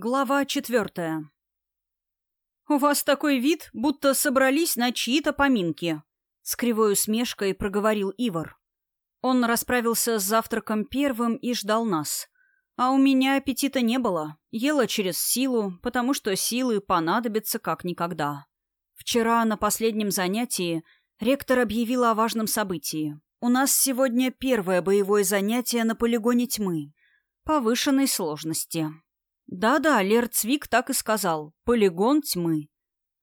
Глава четвертая. «У вас такой вид, будто собрались на чьи-то поминки», — с кривой усмешкой проговорил Ивар. Он расправился с завтраком первым и ждал нас. А у меня аппетита не было. Ела через силу, потому что силы понадобятся как никогда. Вчера на последнем занятии ректор объявил о важном событии. У нас сегодня первое боевое занятие на полигоне тьмы. Повышенной сложности. Да-да, Лер Цвик так и сказал. Полигон тьмы.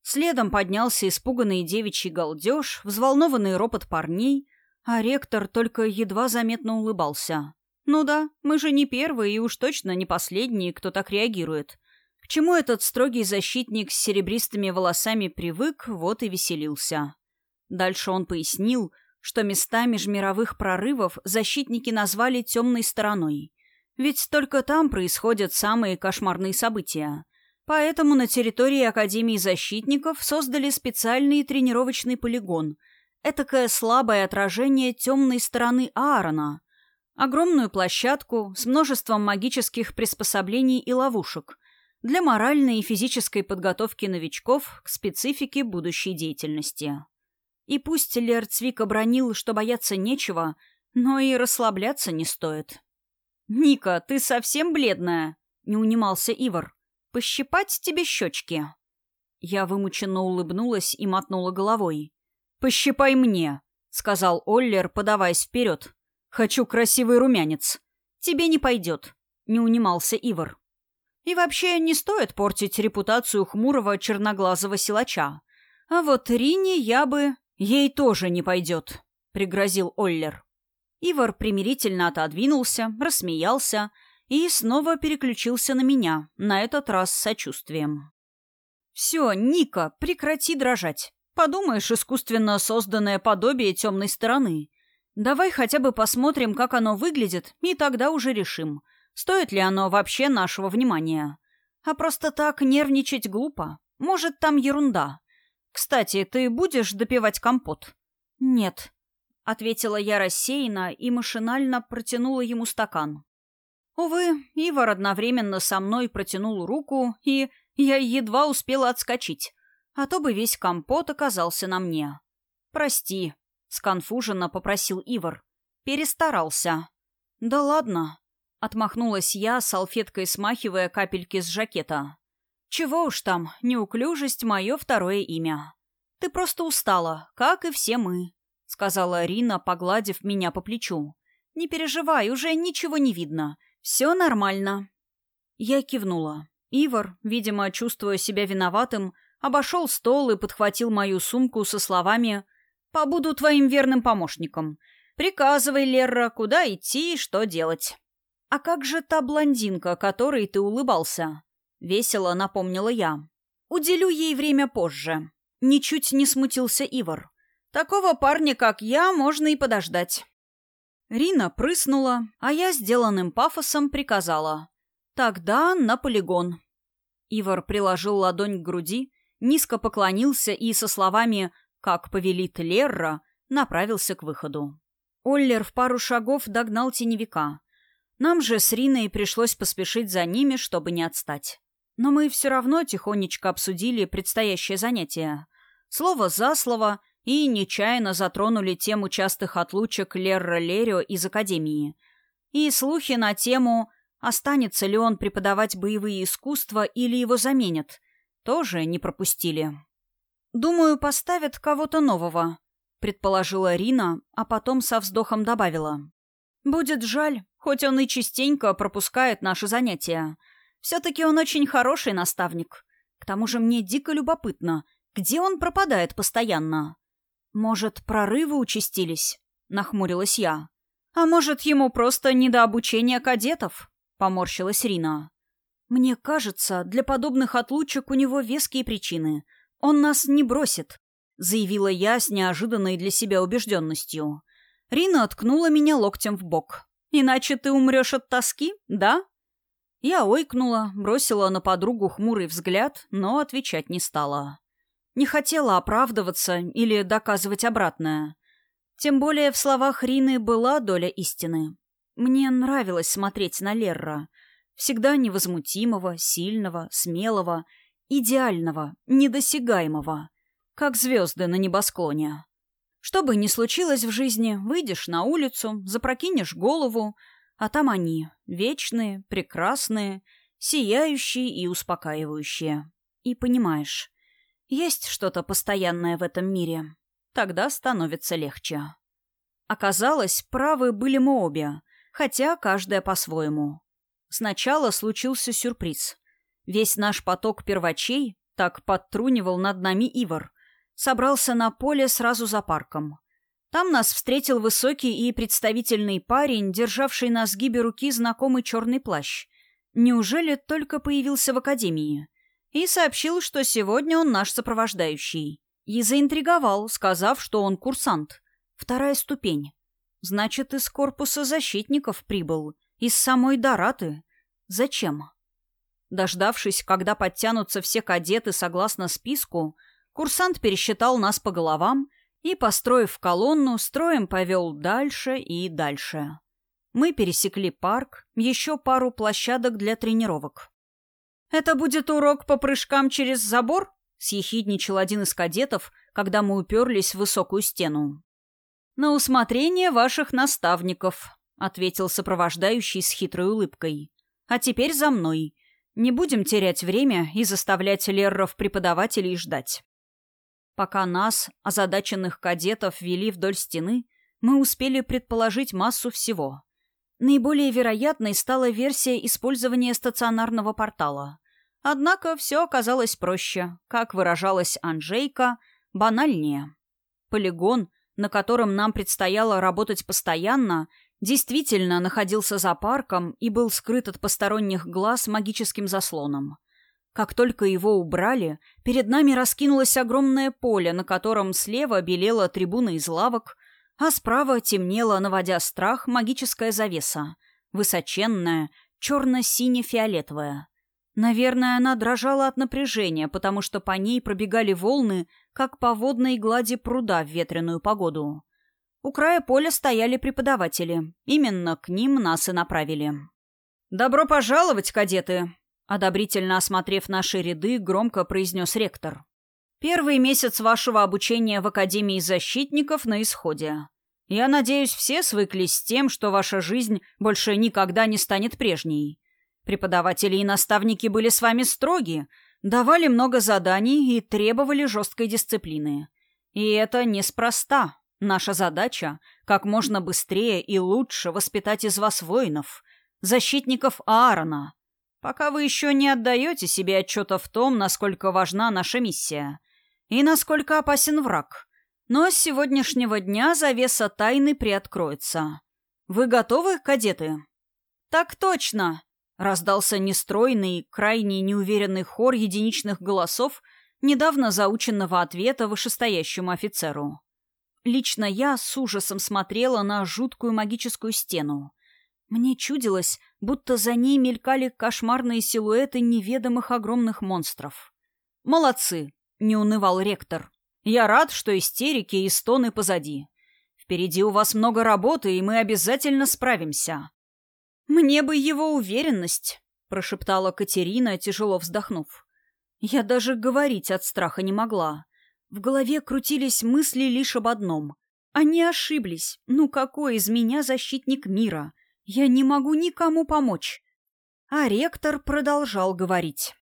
Следом поднялся испуганный девичий галдеж, взволнованный ропот парней, а ректор только едва заметно улыбался. Ну да, мы же не первые и уж точно не последние, кто так реагирует. К чему этот строгий защитник с серебристыми волосами привык, вот и веселился. Дальше он пояснил, что места межмировых прорывов защитники назвали темной стороной. Ведь только там происходят самые кошмарные события. Поэтому на территории Академии защитников создали специальный тренировочный полигон. Этакое слабое отражение темной стороны Аарона. Огромную площадку с множеством магических приспособлений и ловушек для моральной и физической подготовки новичков к специфике будущей деятельности. И пусть Лерцвик обронил, что бояться нечего, но и расслабляться не стоит. «Ника, ты совсем бледная?» — не унимался Ивар. «Пощипать тебе щечки?» Я вымученно улыбнулась и мотнула головой. «Пощипай мне», — сказал Оллер, подаваясь вперед. «Хочу красивый румянец». «Тебе не пойдет», — не унимался Ивар. «И вообще не стоит портить репутацию хмурого черноглазого силача. А вот Рине я бы...» «Ей тоже не пойдет», — пригрозил Оллер. Ивар примирительно отодвинулся, рассмеялся и снова переключился на меня, на этот раз с сочувствием. «Все, Ника, прекрати дрожать. Подумаешь, искусственно созданное подобие темной стороны. Давай хотя бы посмотрим, как оно выглядит, и тогда уже решим, стоит ли оно вообще нашего внимания. А просто так нервничать глупо. Может, там ерунда. Кстати, ты будешь допивать компот?» «Нет», — ответила я рассеянно и машинально протянула ему стакан. Увы, Ивар одновременно со мной протянул руку, и я едва успела отскочить, а то бы весь компот оказался на мне. «Прости», — сконфуженно попросил Ивар. «Перестарался». «Да ладно», — отмахнулась я, салфеткой смахивая капельки с жакета. «Чего уж там, неуклюжесть — мое второе имя. Ты просто устала, как и все мы». — сказала Арина, погладив меня по плечу. «Не переживай, уже ничего не видно. Все нормально». Я кивнула. Ивар, видимо, чувствуя себя виноватым, обошел стол и подхватил мою сумку со словами «Побуду твоим верным помощником. Приказывай, Лерра, куда идти и что делать». «А как же та блондинка, которой ты улыбался?» — весело напомнила я. «Уделю ей время позже». Ничуть не смутился Ивар. Такого парня, как я, можно и подождать. Рина прыснула, а я сделанным пафосом приказала. Тогда на полигон. Ивар приложил ладонь к груди, низко поклонился и со словами «как повелит Лерра» направился к выходу. Оллер в пару шагов догнал теневика. Нам же с Риной пришлось поспешить за ними, чтобы не отстать. Но мы все равно тихонечко обсудили предстоящее занятие. Слово за слово — и нечаянно затронули тему частых отлучек Лерра Лерио из Академии. И слухи на тему, останется ли он преподавать боевые искусства или его заменят, тоже не пропустили. «Думаю, поставят кого-то нового», — предположила Рина, а потом со вздохом добавила. «Будет жаль, хоть он и частенько пропускает наши занятия. Все-таки он очень хороший наставник. К тому же мне дико любопытно, где он пропадает постоянно?» «Может, прорывы участились?» — нахмурилась я. «А может, ему просто не до обучения кадетов?» — поморщилась Рина. «Мне кажется, для подобных отлучек у него веские причины. Он нас не бросит», — заявила я с неожиданной для себя убежденностью. Рина откнула меня локтем в бок. «Иначе ты умрешь от тоски, да?» Я ойкнула, бросила на подругу хмурый взгляд, но отвечать не стала. Не хотела оправдываться или доказывать обратное. Тем более в словах Рины была доля истины. Мне нравилось смотреть на Лерра. всегда невозмутимого, сильного, смелого, идеального, недосягаемого, как звезды на небосклоне. Что бы ни случилось в жизни, выйдешь на улицу, запрокинешь голову, а там они, вечные, прекрасные, сияющие и успокаивающие. И понимаешь, есть что-то постоянное в этом мире. Тогда становится легче. Оказалось, правы были мы обе, хотя каждая по-своему. Сначала случился сюрприз. Весь наш поток первачей, так подтрунивал над нами Ивар, собрался на поле сразу за парком. Там нас встретил высокий и представительный парень, державший на сгибе руки знакомый черный плащ. Неужели только появился в академии? И сообщил, что сегодня он наш сопровождающий. И заинтриговал, сказав, что он курсант. Вторая ступень. Значит, из корпуса защитников прибыл. Из самой Дораты. Зачем? Дождавшись, когда подтянутся все кадеты согласно списку, курсант пересчитал нас по головам и, построив колонну, строем повел дальше и дальше. Мы пересекли парк, еще пару площадок для тренировок. «Это будет урок по прыжкам через забор?» — съехидничал один из кадетов, когда мы уперлись в высокую стену. «На усмотрение ваших наставников», — ответил сопровождающий с хитрой улыбкой. «А теперь за мной. Не будем терять время и заставлять лерров-преподавателей ждать». Пока нас, озадаченных кадетов, вели вдоль стены, мы успели предположить массу всего. Наиболее вероятной стала версия использования стационарного портала. Однако все оказалось проще, как выражалась Анжейка, банальнее. Полигон — на котором нам предстояло работать постоянно, действительно находился за парком и был скрыт от посторонних глаз магическим заслоном. Как только его убрали, перед нами раскинулось огромное поле, на котором слева белела трибуна из лавок, а справа темнела, наводя страх, магическая завеса, высоченная, черно-сине-фиолетовая. Наверное, она дрожала от напряжения, потому что по ней пробегали волны, как по водной глади пруда в ветреную погоду. У края поля стояли преподаватели. Именно к ним нас и направили. «Добро пожаловать, кадеты!» Одобрительно осмотрев наши ряды, громко произнес ректор. «Первый месяц вашего обучения в Академии защитников на исходе. Я надеюсь, все свыклись с тем, что ваша жизнь больше никогда не станет прежней. Преподаватели и наставники были с вами строги, давали много заданий и требовали жесткой дисциплины. И это неспроста. Наша задача — как можно быстрее и лучше воспитать из вас воинов, защитников Аарона, пока вы еще не отдаете себе отчета в том, насколько важна наша миссия и насколько опасен враг. Но с сегодняшнего дня завеса тайны приоткроется. Вы готовы, кадеты? «Так точно!» Раздался нестройный, крайне неуверенный хор единичных голосов недавно заученного ответа вышестоящему офицеру. Лично я с ужасом смотрела на жуткую магическую стену. Мне чудилось, будто за ней мелькали кошмарные силуэты неведомых огромных монстров. «Молодцы!» — не унывал ректор. «Я рад, что истерики и стоны позади. Впереди у вас много работы, и мы обязательно справимся. «Мне бы его уверенность», — прошептала Катерина, тяжело вздохнув. Я даже говорить от страха не могла. В голове крутились мысли лишь об одном. Они ошиблись. Ну какой из меня защитник мира? Я не могу никому помочь. А ректор продолжал говорить.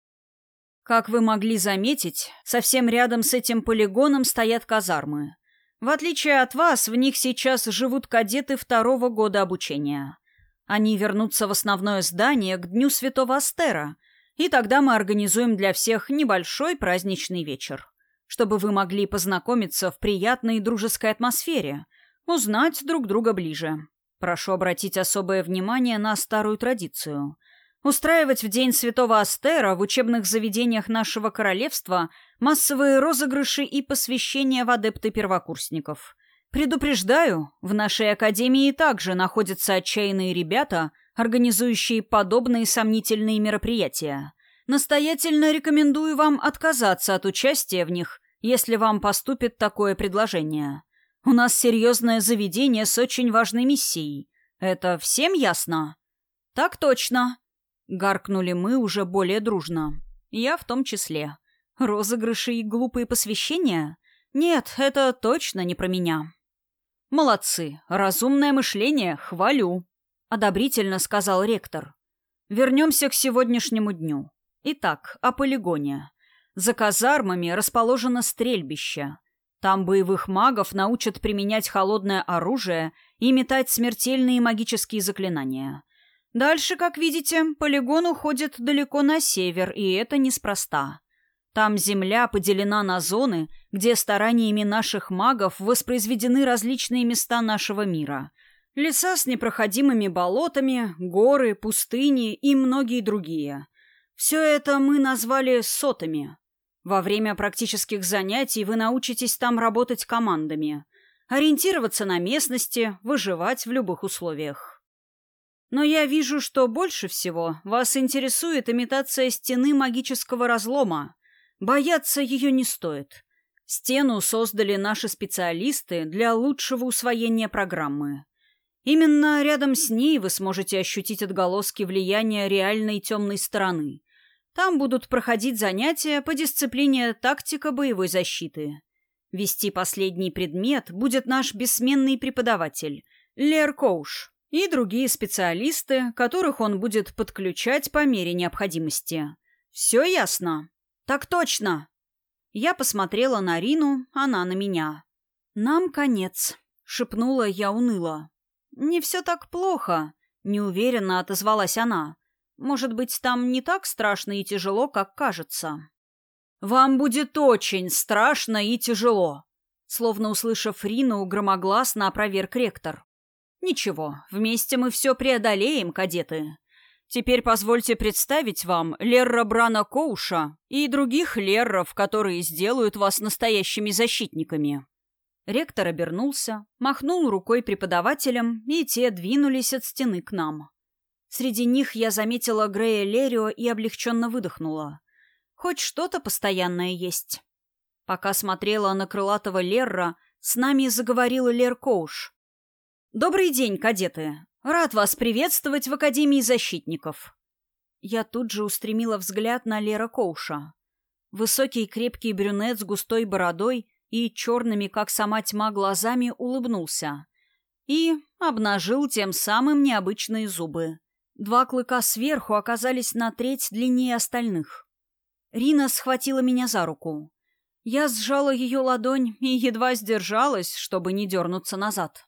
Как вы могли заметить, совсем рядом с этим полигоном стоят казармы. В отличие от вас, в них сейчас живут кадеты второго года обучения. Они вернутся в основное здание к Дню Святого Астера, и тогда мы организуем для всех небольшой праздничный вечер, чтобы вы могли познакомиться в приятной дружеской атмосфере, узнать друг друга ближе. Прошу обратить особое внимание на старую традицию. Устраивать в День Святого Астера в учебных заведениях нашего королевства массовые розыгрыши и посвящения в адепты первокурсников – Предупреждаю, в нашей академии также находятся отчаянные ребята, организующие подобные сомнительные мероприятия. Настоятельно рекомендую вам отказаться от участия в них, если вам поступит такое предложение. У нас серьезное заведение с очень важной миссией. Это всем ясно? Так точно. Гаркнули мы уже более дружно. Я в том числе. Розыгрыши и глупые посвящения? Нет, это точно не про меня. Молодцы. Разумное мышление. Хвалю. Одобрительно сказал ректор. Вернемся к сегодняшнему дню. Итак, о полигоне. За казармами расположено стрельбище. Там боевых магов научат применять холодное оружие и метать смертельные магические заклинания. Дальше, как видите, полигон уходит далеко на север, и это неспроста. Там земля поделена на зоны, где стараниями наших магов воспроизведены различные места нашего мира. Леса с непроходимыми болотами, горы, пустыни и многие другие. Все это мы назвали сотами. Во время практических занятий вы научитесь там работать командами, ориентироваться на местности, выживать в любых условиях. Но я вижу, что больше всего вас интересует имитация стены магического разлома. Бояться ее не стоит. Стену создали наши специалисты для лучшего усвоения программы. Именно рядом с ней вы сможете ощутить отголоски влияния реальной темной стороны – там будут проходить занятия по дисциплине тактика боевой защиты. Вести последний предмет будет наш бессменный преподаватель Лер Коуш и другие специалисты, которых он будет подключать по мере необходимости. Все ясно? Так точно. Я посмотрела на Рину, она на меня. Нам конец, шепнула я уныло. Не все так плохо, неуверенно отозвалась она. Может быть, там не так страшно и тяжело, как кажется. «Вам будет очень страшно и тяжело», словно услышав Рину, громогласно опроверг ректор. «Ничего, вместе мы все преодолеем, кадеты. Теперь позвольте представить вам Лерра Брана Коуша и других Лерров, которые сделают вас настоящими защитниками». Ректор обернулся, махнул рукой преподавателям, и те двинулись от стены к нам. Среди них я заметила Грея Лерио и облегченно выдохнула. Хоть что-то постоянное есть. Пока смотрела на крылатого Лерра, с нами заговорил Лер Коуш. «Добрый день, кадеты! Рад вас приветствовать в Академии защитников!» Я тут же устремила взгляд на Лера Коуша. Высокий крепкий брюнет с густой бородой и черными, как сама тьма, глазами улыбнулся. И обнажил тем самым необычные зубы. Два клыка сверху оказались на треть длиннее остальных. Рина схватила меня за руку. Я сжала ее ладонь и едва сдержалась, чтобы не дернуться назад.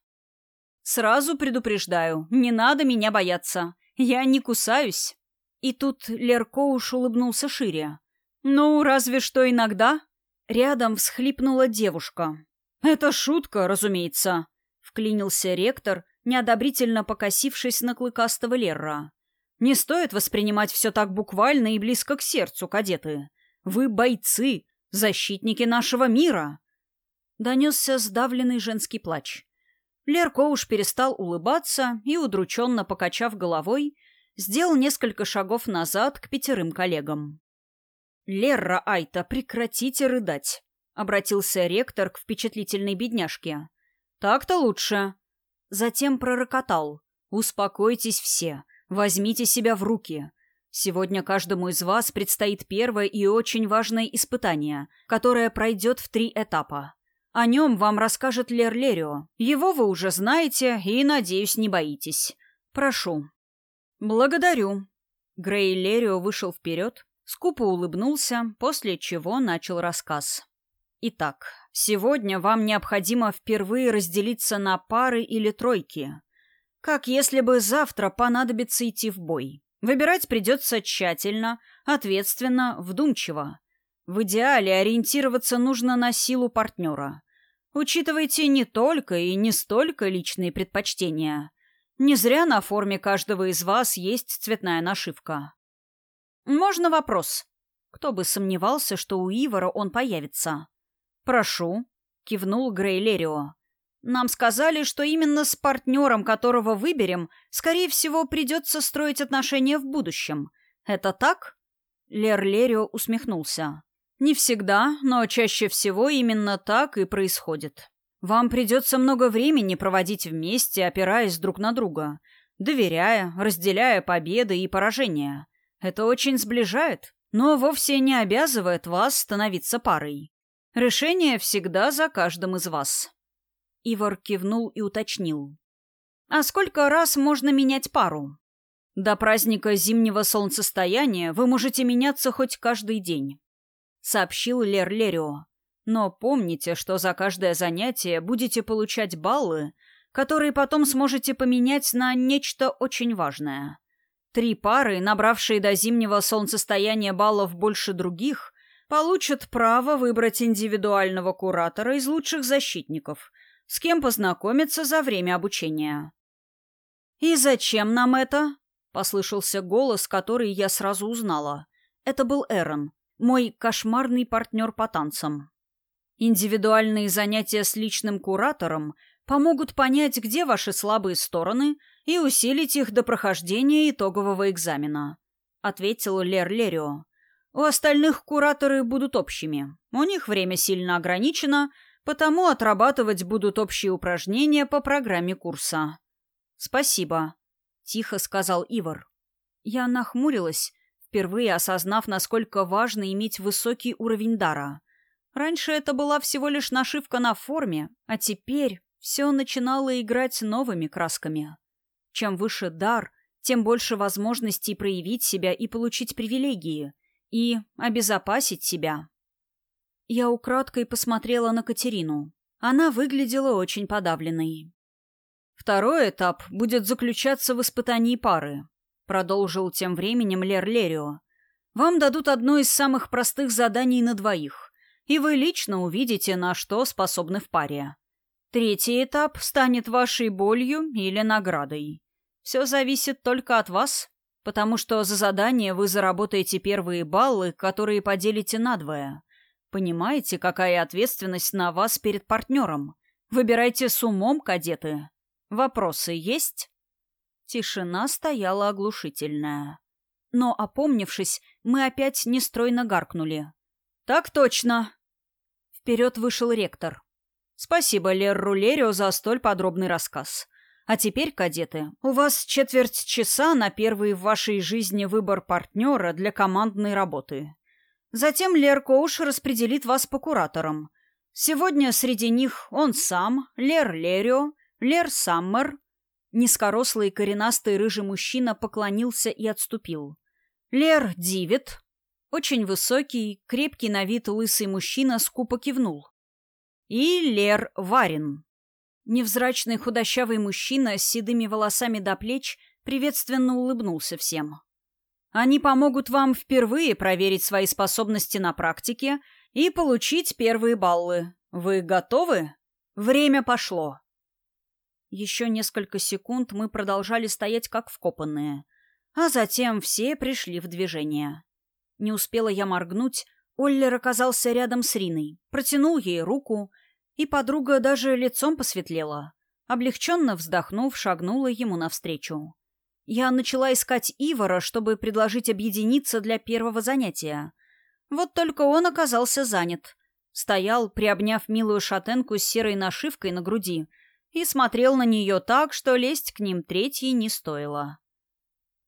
«Сразу предупреждаю, не надо меня бояться. Я не кусаюсь». И тут Леркоуш улыбнулся шире. «Ну, разве что иногда?» Рядом всхлипнула девушка. «Это шутка, разумеется», — вклинился ректор, неодобрительно покосившись на клыкастого Лерра. «Не стоит воспринимать все так буквально и близко к сердцу, кадеты. Вы бойцы, защитники нашего мира!» Донесся сдавленный женский плач. Лерко уж перестал улыбаться и, удрученно покачав головой, сделал несколько шагов назад к пятерым коллегам. «Лерра Айта, прекратите рыдать!» — обратился ректор к впечатлительной бедняжке. «Так-то лучше. Затем пророкотал. «Успокойтесь все. Возьмите себя в руки. Сегодня каждому из вас предстоит первое и очень важное испытание, которое пройдет в три этапа. О нем вам расскажет Лер Лерио. Его вы уже знаете и, надеюсь, не боитесь. Прошу». «Благодарю». Грей Лерио вышел вперед, скупо улыбнулся, после чего начал рассказ. Итак, сегодня вам необходимо впервые разделиться на пары или тройки. Как если бы завтра понадобится идти в бой. Выбирать придется тщательно, ответственно, вдумчиво. В идеале ориентироваться нужно на силу партнера. Учитывайте не только и не столько личные предпочтения. Не зря на форме каждого из вас есть цветная нашивка. Можно вопрос? Кто бы сомневался, что у Ивара он появится. «Прошу», — кивнул Грей Лерио. «Нам сказали, что именно с партнером, которого выберем, скорее всего, придется строить отношения в будущем. Это так?» Лер Лерио усмехнулся. «Не всегда, но чаще всего именно так и происходит. Вам придется много времени проводить вместе, опираясь друг на друга. доверяя, разделяя победы и поражения. Это очень сближает, но вовсе не обязывает вас становиться парой. Решение всегда за каждым из вас. Ивар кивнул и уточнил. А сколько раз можно менять пару? До праздника зимнего солнцестояния вы можете меняться хоть каждый день, сообщил Лер Лерио. Но помните, что за каждое занятие будете получать баллы, которые потом сможете поменять на нечто очень важное. Три пары, набравшие до зимнего солнцестояния баллов больше других, получат право выбрать индивидуального куратора из лучших защитников, с кем познакомиться за время обучения. «И зачем нам это?» — послышался голос, который я сразу узнала. Это был Эрон, мой кошмарный партнер по танцам. Индивидуальные занятия с личным куратором помогут понять, где ваши слабые стороны, и усилить их до прохождения итогового экзамена», — ответил Лер Лерио. «У остальных кураторы будут общими. У них время сильно ограничено, потому отрабатывать будут общие упражнения по программе курса». «Спасибо», — тихо сказал Ивар. Я нахмурилась, впервые осознав, насколько важно иметь высокий уровень дара. Раньше это была всего лишь нашивка на форме, а теперь все начинало играть новыми красками. Чем выше дар, тем больше возможностей проявить себя и получить привилегии, и обезопасить себя. Я украдкой посмотрела на Катерину. Она выглядела очень подавленной. «Второй этап будет заключаться в испытании пары», — продолжил тем временем Лер Лерио. «Вам дадут одно из самых простых заданий на двоих, и вы лично увидите, на что способны в паре. Третий этап станет вашей болью или наградой. Все зависит только от вас, потому что за задание вы заработаете первые баллы, которые поделите надвое. Понимаете, какая ответственность на вас перед партнером? Выбирайте с умом, кадеты. Вопросы есть? Тишина стояла оглушительная. Но, опомнившись, мы опять нестройно гаркнули. «Так точно!» Вперед вышел ректор. Спасибо Лерру Лерио за столь подробный рассказ. А теперь, кадеты, у вас четверть часа на первый в вашей жизни выбор партнера для командной работы. Затем Лер Коуш распределит вас по кураторам. Сегодня среди них он сам, Лер Лерио, Лер Саммер. Низкорослый коренастый рыжий мужчина поклонился и отступил. Лер Дивит. Очень высокий, крепкий на вид лысый мужчина скупо кивнул и Лер Варин. Невзрачный худощавый мужчина с седыми волосами до плеч приветственно улыбнулся всем. Они помогут вам впервые проверить свои способности на практике и получить первые баллы. Вы готовы? Время пошло. Еще несколько секунд мы продолжали стоять как вкопанные, а затем все пришли в движение. Не успела я моргнуть, Оллер оказался рядом с Риной, протянул ей руку, и подруга даже лицом посветлела. Облегченно вздохнув, шагнула ему навстречу. Я начала искать Ивара, чтобы предложить объединиться для первого занятия. Вот только он оказался занят. Стоял, приобняв милую шатенку с серой нашивкой на груди, и смотрел на нее так, что лезть к ним третьей не стоило.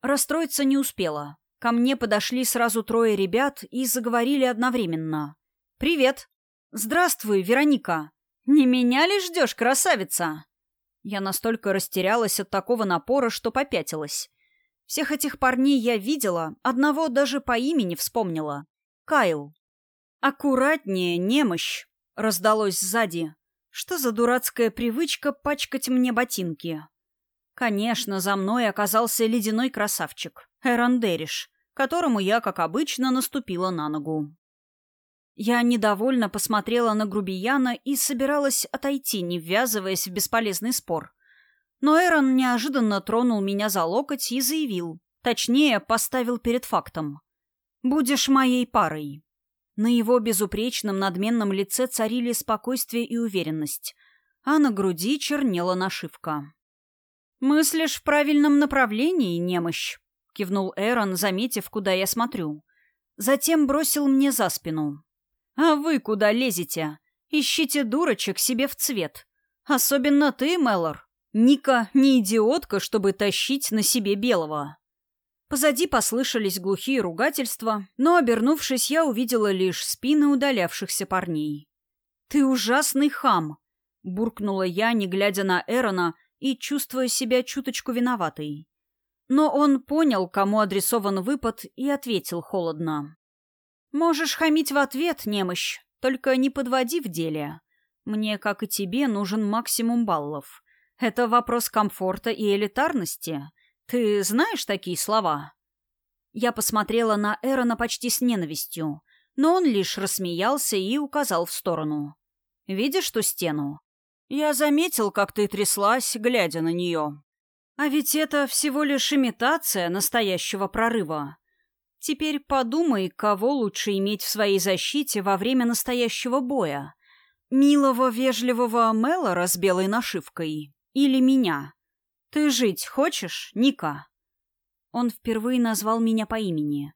Расстроиться не успела. Ко мне подошли сразу трое ребят и заговорили одновременно. «Привет!» «Здравствуй, Вероника!» «Не меня ли ждешь, красавица?» Я настолько растерялась от такого напора, что попятилась. Всех этих парней я видела, одного даже по имени вспомнила. Кайл. «Аккуратнее, немощь!» — раздалось сзади. «Что за дурацкая привычка пачкать мне ботинки?» Конечно, за мной оказался ледяной красавчик, Эрон Дериш, которому я, как обычно, наступила на ногу. Я недовольно посмотрела на грубияна и собиралась отойти, не ввязываясь в бесполезный спор. Но Эрон неожиданно тронул меня за локоть и заявил, точнее, поставил перед фактом. «Будешь моей парой». На его безупречном надменном лице царили спокойствие и уверенность, а на груди чернела нашивка. «Мыслишь в правильном направлении, немощь?» — кивнул Эрон, заметив, куда я смотрю. Затем бросил мне за спину. «А вы куда лезете? Ищите дурочек себе в цвет. Особенно ты, Меллор. Ника не идиотка, чтобы тащить на себе белого. Позади послышались глухие ругательства, но, обернувшись, я увидела лишь спины удалявшихся парней. «Ты ужасный хам!» — буркнула я, не глядя на Эрона и чувствуя себя чуточку виноватой. Но он понял, кому адресован выпад, и ответил холодно. «Можешь хамить в ответ, немощь, только не подводи в деле. Мне, как и тебе, нужен максимум баллов. Это вопрос комфорта и элитарности. Ты знаешь такие слова?» Я посмотрела на Эрона почти с ненавистью, но он лишь рассмеялся и указал в сторону. «Видишь ту стену? Я заметил, как ты тряслась, глядя на нее. А ведь это всего лишь имитация настоящего прорыва. Теперь подумай, кого лучше иметь в своей защите во время настоящего боя. Милого, вежливого Мелора с белой нашивкой или меня?» «Ты жить хочешь, Ника?» Он впервые назвал меня по имени.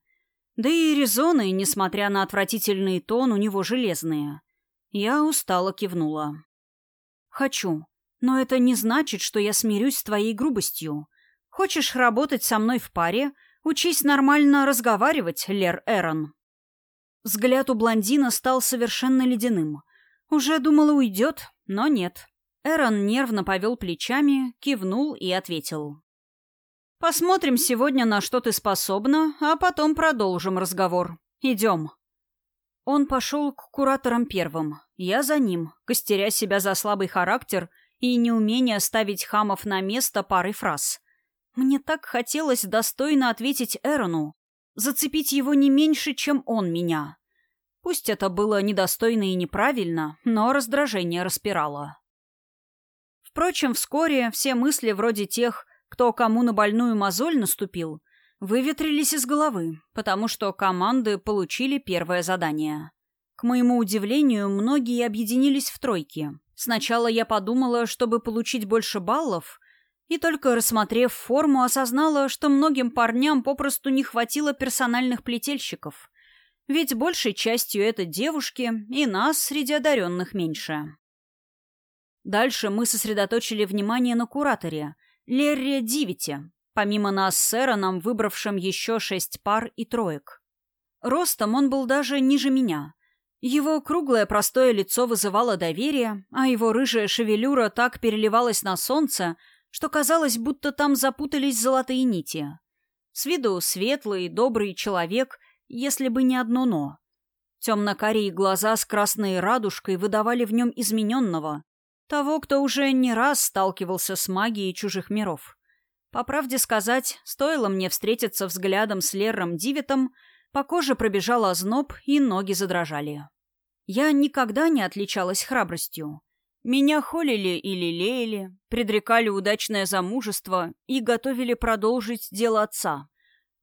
Да и резоны, несмотря на отвратительный тон, у него железные. Я устало кивнула. «Хочу. Но это не значит, что я смирюсь с твоей грубостью. Хочешь работать со мной в паре? Учись нормально разговаривать, Лер Эрон». Взгляд у блондина стал совершенно ледяным. Уже думала, уйдет, но нет. Эрон нервно повел плечами, кивнул и ответил. «Посмотрим сегодня, на что ты способна, а потом продолжим разговор. Идем». Он пошел к кураторам первым. Я за ним, костеря себя за слабый характер и неумение ставить хамов на место парой фраз. Мне так хотелось достойно ответить Эрону, зацепить его не меньше, чем он меня. Пусть это было недостойно и неправильно, но раздражение распирало. Впрочем, вскоре все мысли вроде тех, кто кому на больную мозоль наступил, выветрились из головы, потому что команды получили первое задание. К моему удивлению, многие объединились в тройки. Сначала я подумала, чтобы получить больше баллов, и только рассмотрев форму, осознала, что многим парням попросту не хватило персональных плетельщиков. Ведь большей частью это девушки, и нас среди одаренных меньше. Дальше мы сосредоточили внимание на кураторе, Лерре Дивите, помимо нас с Эроном, выбравшим еще шесть пар и троек. Ростом он был даже ниже меня. Его круглое простое лицо вызывало доверие, а его рыжая шевелюра так переливалась на солнце, что казалось, будто там запутались золотые нити. С виду светлый, добрый человек, если бы не одно «но». Темно-карие глаза с красной радужкой выдавали в нем измененного, того, кто уже не раз сталкивался с магией чужих миров. По правде сказать, стоило мне встретиться взглядом с Лерром Дивитом, по коже пробежал озноб и ноги задрожали. Я никогда не отличалась храбростью. Меня холили и лелеяли, предрекали удачное замужество и готовили продолжить дело отца.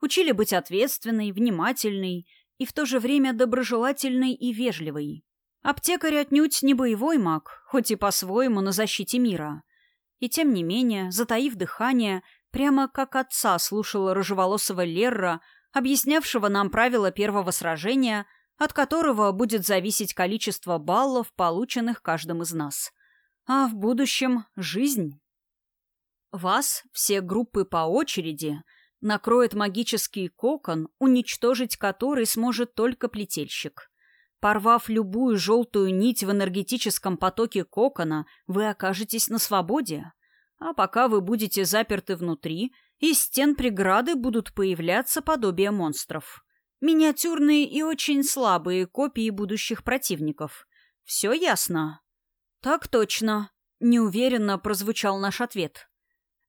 Учили быть ответственной, внимательной и в то же время доброжелательной и вежливой. Аптекарь отнюдь не боевой маг, хоть и по-своему на защите мира. И тем не менее, затаив дыхание, прямо как отца слушала рыжеволосого Лерра, объяснявшего нам правила первого сражения, от которого будет зависеть количество баллов, полученных каждым из нас. А в будущем — жизнь. Вас, все группы по очереди, накроет магический кокон, уничтожить который сможет только плетельщик. Порвав любую желтую нить в энергетическом потоке кокона, вы окажетесь на свободе. А пока вы будете заперты внутри, из стен преграды будут появляться подобия монстров. Миниатюрные и очень слабые копии будущих противников. Все ясно? Так точно. Неуверенно прозвучал наш ответ.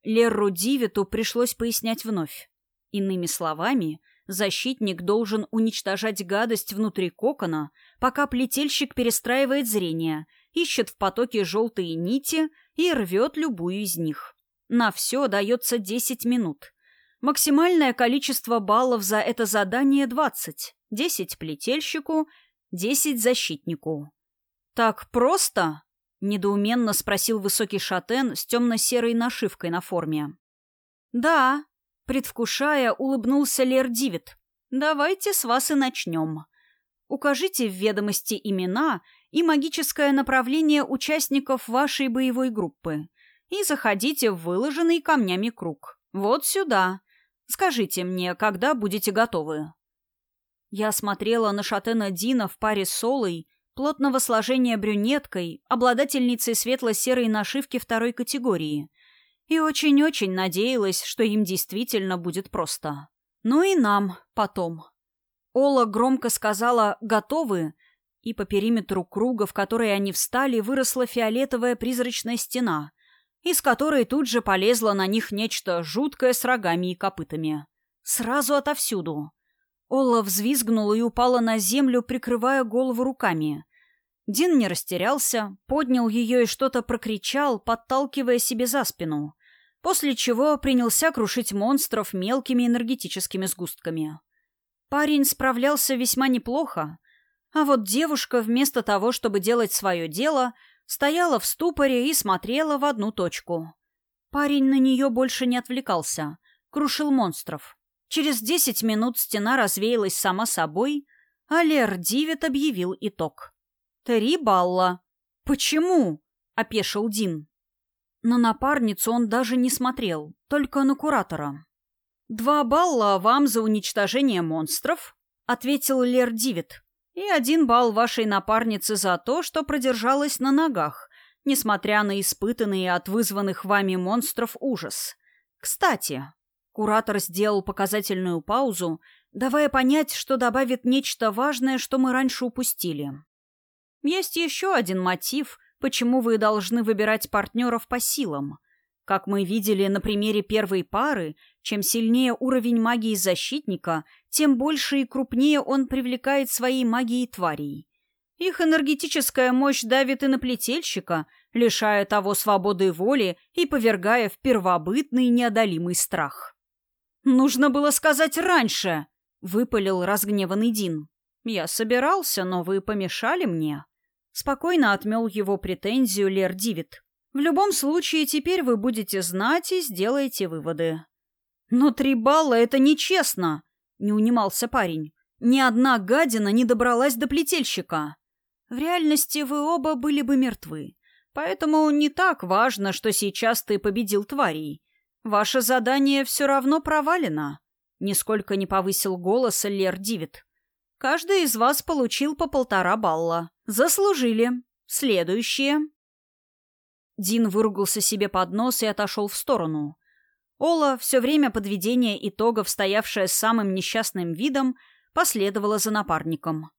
Лерру Дивиту пришлось пояснять вновь. Иными словами, Защитник должен уничтожать гадость внутри кокона, пока плетельщик перестраивает зрение, ищет в потоке желтые нити и рвет любую из них. На все дается 10 минут. Максимальное количество баллов за это задание 20. 10 плетельщику, 10 защитнику. «Так просто?» — недоуменно спросил высокий шатен с темно-серой нашивкой на форме. «Да», Предвкушая, улыбнулся Лер Дивит. «Давайте с вас и начнем. Укажите в ведомости имена и магическое направление участников вашей боевой группы. и заходите в выложенный камнями круг. Вот сюда. Скажите мне, когда будете готовы?» Я смотрела на Шатена Дина в паре с Солой, плотного сложения брюнеткой, обладательницей светло-серой нашивки второй категории, и очень-очень надеялась, что им действительно будет просто. Ну и нам потом. Ола громко сказала «готовы», и по периметру круга, в который они встали, выросла фиолетовая призрачная стена, из которой тут же полезло на них нечто жуткое с рогами и копытами. Сразу отовсюду. Олла взвизгнула и упала на землю, прикрывая голову руками. Дин не растерялся, поднял ее и что-то прокричал, подталкивая себе за спину, после чего принялся крушить монстров мелкими энергетическими сгустками. Парень справлялся весьма неплохо, а вот девушка вместо того, чтобы делать свое дело, стояла в ступоре и смотрела в одну точку. Парень на нее больше не отвлекался, крушил монстров. Через десять минут стена развеялась сама собой, а Лер Дивит объявил итог. «Три балла». «Почему?» — опешил Дин. На напарницу он даже не смотрел, только на куратора. «Два балла вам за уничтожение монстров», — ответил Лер Дивит. «И один балл вашей напарнице за то, что продержалась на ногах, несмотря на испытанные от вызванных вами монстров ужас. Кстати...» Куратор сделал показательную паузу, давая понять, что добавит нечто важное, что мы раньше упустили. Есть еще один мотив, почему вы должны выбирать партнеров по силам. Как мы видели на примере первой пары, чем сильнее уровень магии защитника, тем больше и крупнее он привлекает своей магией тварей. Их энергетическая мощь давит и на плетельщика, лишая того свободы воли и повергая в первобытный неодолимый страх. «Нужно было сказать раньше!» — выпалил разгневанный Дин. «Я собирался, но вы помешали мне». Спокойно отмел его претензию Лер Дивит. «В любом случае, теперь вы будете знать и сделаете выводы». «Но три балла — это нечестно!» — не унимался парень. «Ни одна гадина не добралась до плетельщика. В реальности вы оба были бы мертвы. Поэтому не так важно, что сейчас ты победил тварей. Ваше задание все равно провалено», — нисколько не повысил голос Лер Дивит. Каждый из вас получил по полтора балла. Заслужили. Следующее. Дин выругался себе под нос и отошел в сторону. Ола, все время подведения итогов, стоявшая с самым несчастным видом, последовала за напарником.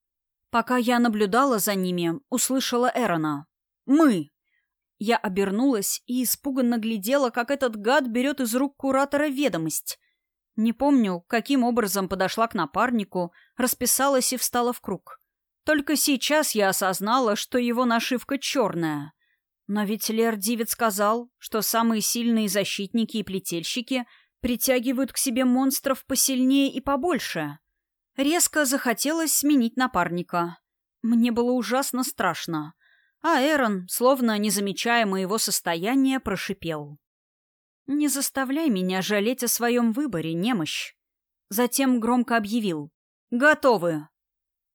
Пока я наблюдала за ними, услышала Эрона. «Мы!» Я обернулась и испуганно глядела, как этот гад берет из рук куратора ведомость — не помню, каким образом подошла к напарнику, расписалась и встала в круг. Только сейчас я осознала, что его нашивка черная. Но ведь Лер Дивит сказал, что самые сильные защитники и плетельщики притягивают к себе монстров посильнее и побольше. Резко захотелось сменить напарника. Мне было ужасно страшно. А Эрон, словно не замечая моего состояния, прошипел. «Не заставляй меня жалеть о своем выборе, немощь!» Затем громко объявил. «Готовы!»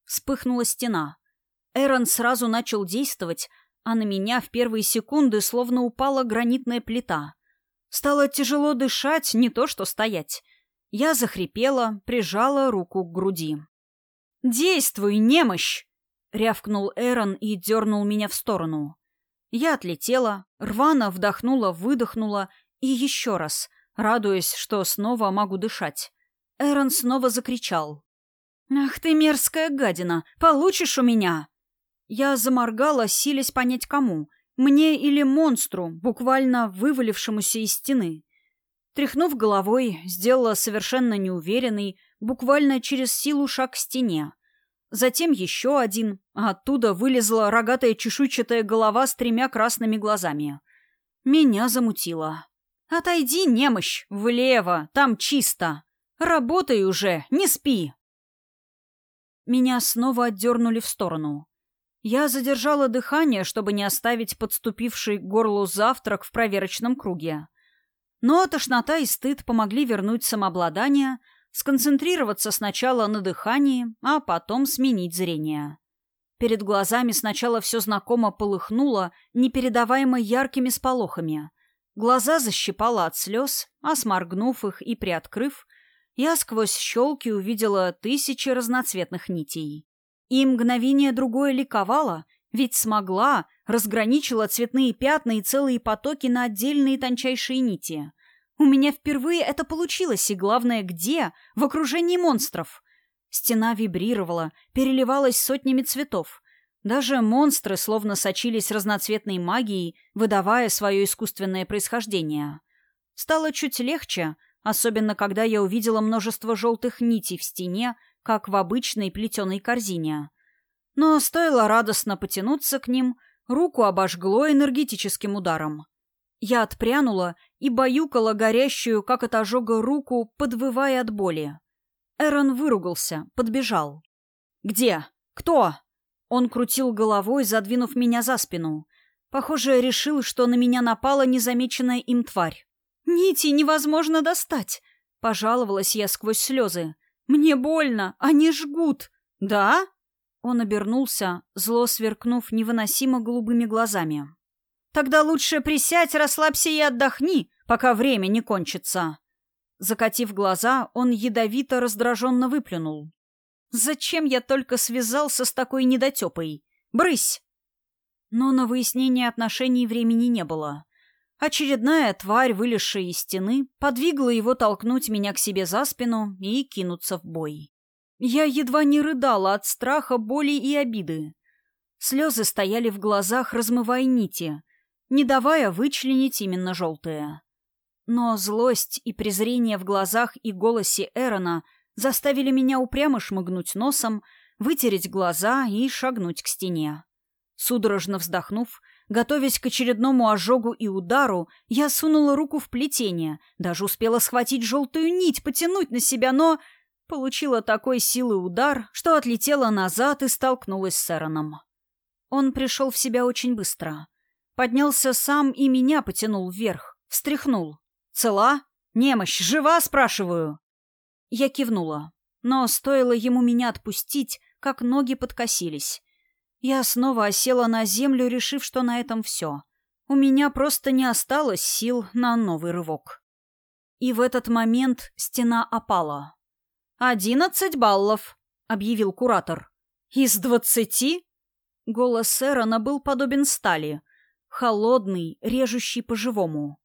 Вспыхнула стена. Эрон сразу начал действовать, а на меня в первые секунды словно упала гранитная плита. Стало тяжело дышать, не то что стоять. Я захрипела, прижала руку к груди. «Действуй, немощь!» — рявкнул Эрон и дернул меня в сторону. Я отлетела, рвано вдохнула-выдохнула и еще раз, радуясь, что снова могу дышать. Эрон снова закричал. «Ах ты мерзкая гадина! Получишь у меня!» Я заморгала, силясь понять кому. Мне или монстру, буквально вывалившемуся из стены. Тряхнув головой, сделала совершенно неуверенный, буквально через силу шаг к стене. Затем еще один, а оттуда вылезла рогатая чешуйчатая голова с тремя красными глазами. Меня замутило. «Отойди, немощь, влево, там чисто. Работай уже, не спи!» Меня снова отдернули в сторону. Я задержала дыхание, чтобы не оставить подступивший к горлу завтрак в проверочном круге. Но тошнота и стыд помогли вернуть самообладание, сконцентрироваться сначала на дыхании, а потом сменить зрение. Перед глазами сначала все знакомо полыхнуло непередаваемо яркими сполохами — Глаза защипала от слез, а сморгнув их и приоткрыв, я сквозь щелки увидела тысячи разноцветных нитей. И мгновение другое ликовало, ведь смогла, разграничила цветные пятна и целые потоки на отдельные тончайшие нити. У меня впервые это получилось, и главное, где? В окружении монстров. Стена вибрировала, переливалась сотнями цветов. Даже монстры словно сочились разноцветной магией, выдавая свое искусственное происхождение. Стало чуть легче, особенно когда я увидела множество желтых нитей в стене, как в обычной плетеной корзине. Но стоило радостно потянуться к ним, руку обожгло энергетическим ударом. Я отпрянула и баюкала горящую, как от ожога, руку, подвывая от боли. Эрон выругался, подбежал. «Где? Кто?» Он крутил головой, задвинув меня за спину. Похоже, решил, что на меня напала незамеченная им тварь. «Нити невозможно достать!» — пожаловалась я сквозь слезы. «Мне больно, они жгут!» «Да?» Он обернулся, зло сверкнув невыносимо голубыми глазами. «Тогда лучше присядь, расслабься и отдохни, пока время не кончится». Закатив глаза, он ядовито раздраженно выплюнул. «Зачем я только связался с такой недотепой? Брысь!» Но на выяснение отношений времени не было. Очередная тварь, вылезшая из стены, подвигла его толкнуть меня к себе за спину и кинуться в бой. Я едва не рыдала от страха, боли и обиды. Слезы стояли в глазах, размывая нити, не давая вычленить именно желтые. Но злость и презрение в глазах и голосе Эрона заставили меня упрямо шмыгнуть носом, вытереть глаза и шагнуть к стене. Судорожно вздохнув, готовясь к очередному ожогу и удару, я сунула руку в плетение, даже успела схватить желтую нить, потянуть на себя, но получила такой силы удар, что отлетела назад и столкнулась с Эроном. Он пришел в себя очень быстро. Поднялся сам и меня потянул вверх, встряхнул. «Цела? Немощь, жива?» — спрашиваю. Я кивнула, но стоило ему меня отпустить, как ноги подкосились. Я снова осела на землю, решив, что на этом все. У меня просто не осталось сил на новый рывок. И в этот момент стена опала. «Одиннадцать баллов», — объявил куратор. «Из двадцати?» Голос Эрона был подобен стали. Холодный, режущий по-живому.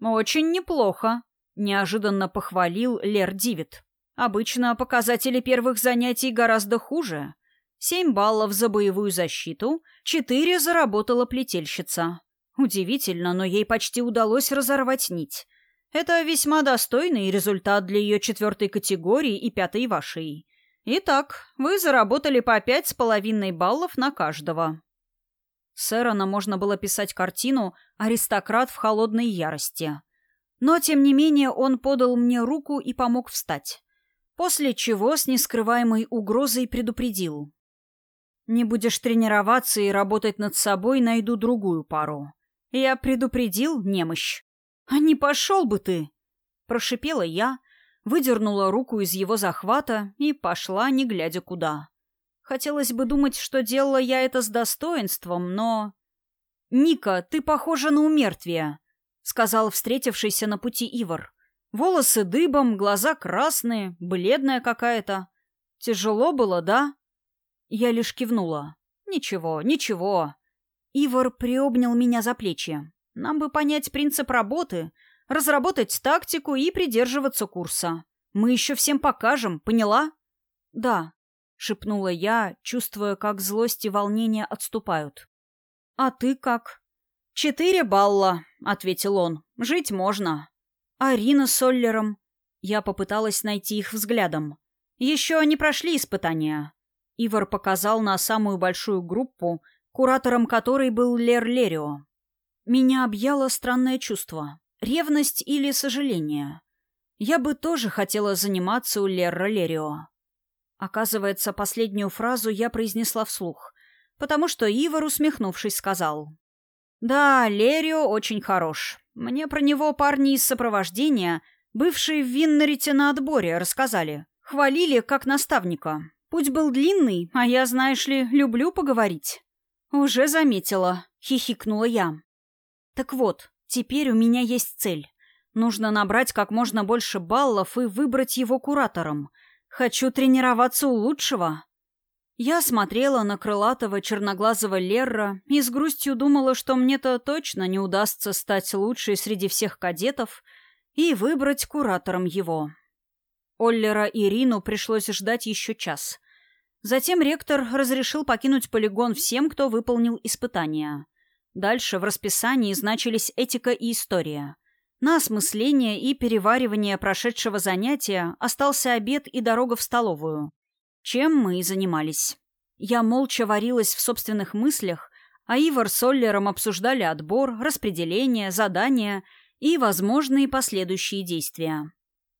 «Очень неплохо», — неожиданно похвалил Лер Дивит. «Обычно показатели первых занятий гораздо хуже. Семь баллов за боевую защиту, четыре заработала плетельщица. Удивительно, но ей почти удалось разорвать нить. Это весьма достойный результат для ее четвертой категории и пятой вашей. Итак, вы заработали по пять с половиной баллов на каждого. С Эрона можно было писать картину «Аристократ в холодной ярости». Но, тем не менее, он подал мне руку и помог встать. После чего с нескрываемой угрозой предупредил. «Не будешь тренироваться и работать над собой, найду другую пару. Я предупредил, немощь. «А не пошел бы ты!» Прошипела я, выдернула руку из его захвата и пошла, не глядя куда. Хотелось бы думать, что делала я это с достоинством, но... «Ника, ты похожа на умертвие», — сказал встретившийся на пути Ивар. «Волосы дыбом, глаза красные, бледная какая-то. Тяжело было, да?» Я лишь кивнула. «Ничего, ничего». Ивар приобнял меня за плечи. Нам бы понять принцип работы, разработать тактику и придерживаться курса. Мы еще всем покажем, поняла? Да, шепнула я, чувствуя, как злость и волнение отступают. А ты как? Четыре балла, ответил он. Жить можно. Арина с Оллером. Я попыталась найти их взглядом. Еще не прошли испытания. Ивар показал на самую большую группу, куратором которой был Лер Лерио. Меня объяло странное чувство. Ревность или сожаление. Я бы тоже хотела заниматься у Лерра Лерио. Оказывается, последнюю фразу я произнесла вслух, потому что Ивар, усмехнувшись, сказал. «Да, Лерио очень хорош. Мне про него парни из сопровождения, бывшие в Виннерите на отборе, рассказали. Хвалили как наставника. Путь был длинный, а я, знаешь ли, люблю поговорить». «Уже заметила», — хихикнула я. Так вот, Теперь у меня есть цель. Нужно набрать как можно больше баллов и выбрать его куратором. Хочу тренироваться у лучшего. Я смотрела на крылатого черноглазого Лерра и с грустью думала, что мне-то точно не удастся стать лучшей среди всех кадетов и выбрать куратором его. Оллера и Рину пришлось ждать еще час. Затем ректор разрешил покинуть полигон всем, кто выполнил испытания. Дальше в расписании значились этика и история. На осмысление и переваривание прошедшего занятия остался обед и дорога в столовую. Чем мы и занимались. Я молча варилась в собственных мыслях, а Ивар с Оллером обсуждали отбор, распределение, задания и возможные последующие действия.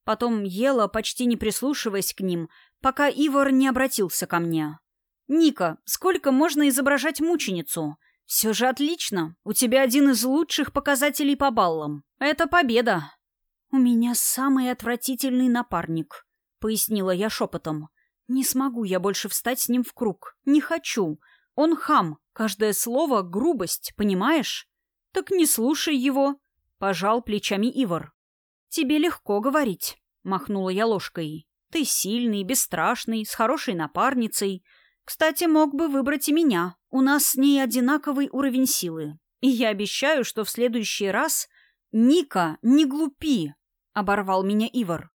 Потом ела, почти не прислушиваясь к ним, пока Ивар не обратился ко мне. «Ника, сколько можно изображать мученицу? Все же отлично. У тебя один из лучших показателей по баллам. Это победа». «У меня самый отвратительный напарник», — пояснила я шепотом. «Не смогу я больше встать с ним в круг. Не хочу. Он хам. Каждое слово — грубость, понимаешь? Так не слушай его», — пожал плечами Ивар. «Тебе легко говорить», — махнула я ложкой. «Ты сильный, бесстрашный, с хорошей напарницей. Кстати, мог бы выбрать и меня. У нас с ней одинаковый уровень силы. И я обещаю, что в следующий раз... Ника, не глупи!» — оборвал меня Ивар.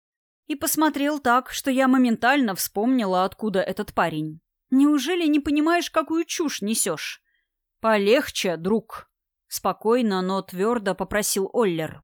И посмотрел так, что я моментально вспомнила, откуда этот парень. «Неужели не понимаешь, какую чушь несешь?» «Полегче, друг», — спокойно, но твердо попросил Оллер.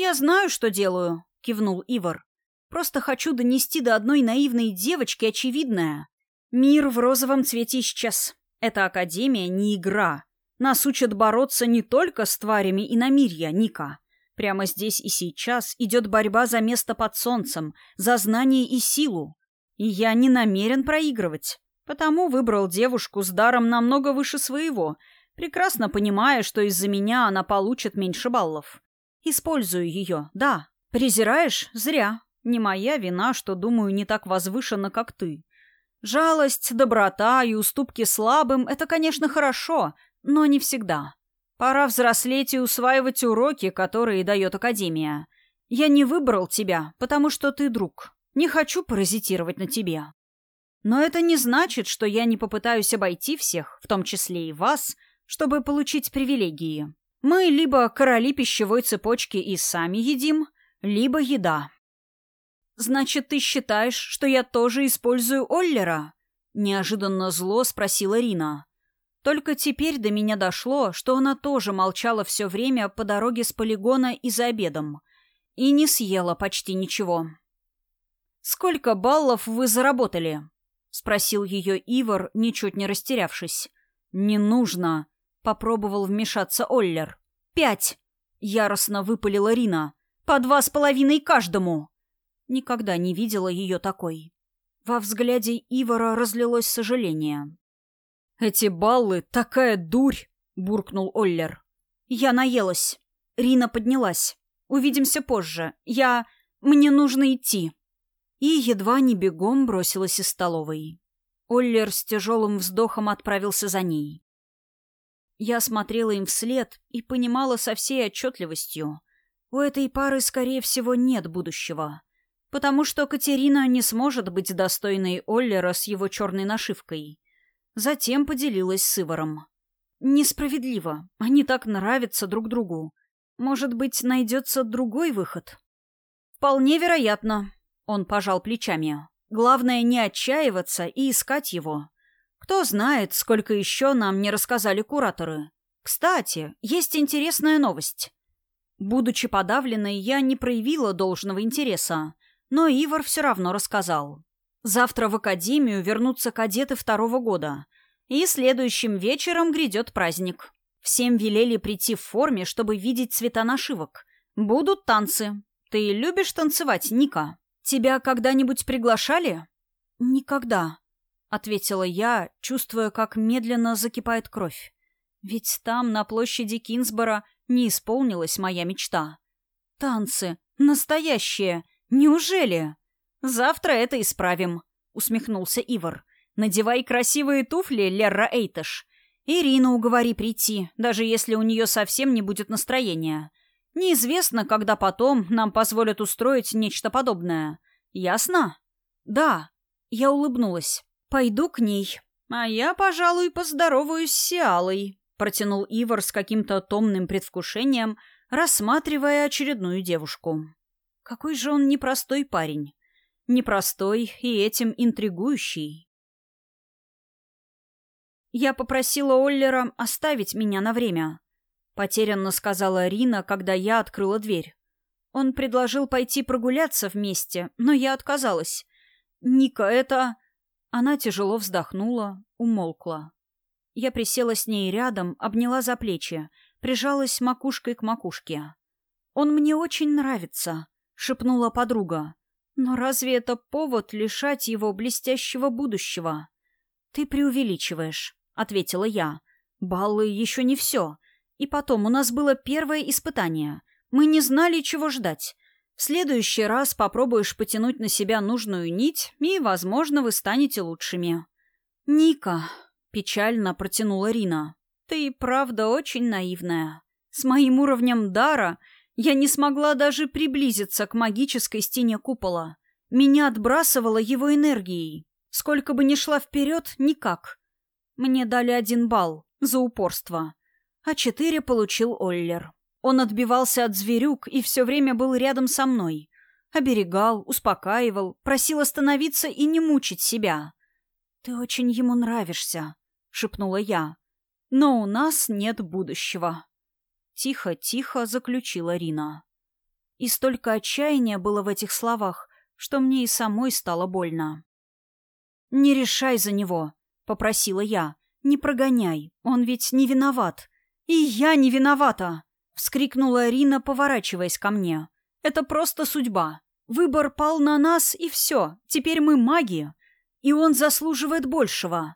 «Я знаю, что делаю», — кивнул Ивар. «Просто хочу донести до одной наивной девочки очевидное. Мир в розовом цвете исчез. Эта академия не игра. Нас учат бороться не только с тварями и намирья, Ника. Прямо здесь и сейчас идет борьба за место под солнцем, за знание и силу. И я не намерен проигрывать. Потому выбрал девушку с даром намного выше своего, прекрасно понимая, что из-за меня она получит меньше баллов. Использую ее, да. Презираешь? Зря. Не моя вина, что думаю не так возвышенно, как ты. Жалость, доброта и уступки слабым — это, конечно, хорошо, но не всегда. Пора взрослеть и усваивать уроки, которые дает Академия. Я не выбрал тебя, потому что ты друг. Не хочу паразитировать на тебе. Но это не значит, что я не попытаюсь обойти всех, в том числе и вас, чтобы получить привилегии. Мы либо короли пищевой цепочки и сами едим, либо еда. «Значит, ты считаешь, что я тоже использую Оллера?» Неожиданно зло спросила Рина. Только теперь до меня дошло, что она тоже молчала все время по дороге с полигона и за обедом. И не съела почти ничего. «Сколько баллов вы заработали?» — спросил ее Ивар, ничуть не растерявшись. «Не нужно», Попробовал вмешаться Оллер. «Пять!» — яростно выпалила Рина. «По два с половиной каждому!» Никогда не видела ее такой. Во взгляде Ивара разлилось сожаление. «Эти баллы — такая дурь!» — буркнул Оллер. «Я наелась. Рина поднялась. Увидимся позже. Я... Мне нужно идти». И едва не бегом бросилась из столовой. Оллер с тяжелым вздохом отправился за ней. Я смотрела им вслед и понимала со всей отчетливостью. У этой пары, скорее всего, нет будущего. Потому что Катерина не сможет быть достойной Оллера с его черной нашивкой. Затем поделилась с Иваром. Несправедливо. Они так нравятся друг другу. Может быть, найдется другой выход? Вполне вероятно. Он пожал плечами. Главное не отчаиваться и искать его. Кто знает, сколько еще нам не рассказали кураторы. Кстати, есть интересная новость. Будучи подавленной, я не проявила должного интереса, но Ивар все равно рассказал. Завтра в академию вернутся кадеты второго года, и следующим вечером грядет праздник. Всем велели прийти в форме, чтобы видеть цвета нашивок. Будут танцы. Ты любишь танцевать, Ника? Тебя когда-нибудь приглашали? Никогда. — ответила я, чувствуя, как медленно закипает кровь. Ведь там, на площади Кинсбора, не исполнилась моя мечта. Танцы. Настоящие. Неужели? Завтра это исправим, — усмехнулся Ивар. Надевай красивые туфли, Лерра Эйтеш. Ирину уговори прийти, даже если у нее совсем не будет настроения. Неизвестно, когда потом нам позволят устроить нечто подобное. Ясно? Да. Я улыбнулась. Пойду к ней. А я, пожалуй, поздороваюсь с Сиалой, протянул Ивар с каким-то томным предвкушением, рассматривая очередную девушку. Какой же он непростой парень. Непростой и этим интригующий. Я попросила Оллера оставить меня на время. Потерянно сказала Рина, когда я открыла дверь. Он предложил пойти прогуляться вместе, но я отказалась. «Ника, это...» Она тяжело вздохнула, умолкла. Я присела с ней рядом, обняла за плечи, прижалась макушкой к макушке. «Он мне очень нравится», — шепнула подруга. «Но разве это повод лишать его блестящего будущего?» «Ты преувеличиваешь», — ответила я. «Баллы еще не все. И потом, у нас было первое испытание. Мы не знали, чего ждать. В следующий раз попробуешь потянуть на себя нужную нить, и, возможно, вы станете лучшими. «Ника», — печально протянула Рина, — «ты правда очень наивная. С моим уровнем дара я не смогла даже приблизиться к магической стене купола. Меня отбрасывало его энергией. Сколько бы ни шла вперед, никак. Мне дали один балл за упорство а четыре получил Оллер. Он отбивался от зверюк и все время был рядом со мной. Оберегал, успокаивал, просил остановиться и не мучить себя. «Ты очень ему нравишься», — шепнула я. «Но у нас нет будущего». Тихо-тихо заключила Рина. И столько отчаяния было в этих словах, что мне и самой стало больно. «Не решай за него», — попросила я. «Не прогоняй, он ведь не виноват. «И я не виновата!» — вскрикнула Рина, поворачиваясь ко мне. «Это просто судьба. Выбор пал на нас, и все. Теперь мы маги. И он заслуживает большего».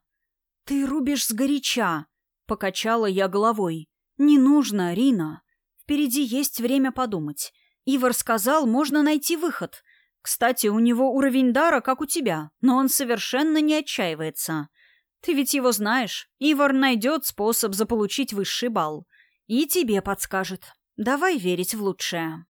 «Ты рубишь сгоряча», — покачала я головой. «Не нужно, Рина. Впереди есть время подумать. Ивар сказал, можно найти выход. Кстати, у него уровень дара, как у тебя, но он совершенно не отчаивается. Ты ведь его знаешь. Ивар найдет способ заполучить высший балл. И тебе подскажет. Давай верить в лучшее.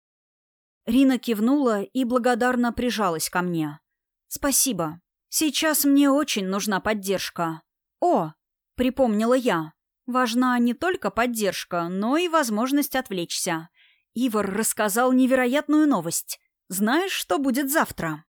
Рина кивнула и благодарно прижалась ко мне. «Спасибо. Сейчас мне очень нужна поддержка». «О!» — припомнила я. «Важна не только поддержка, но и возможность отвлечься. Ивар рассказал невероятную новость. Знаешь, что будет завтра?»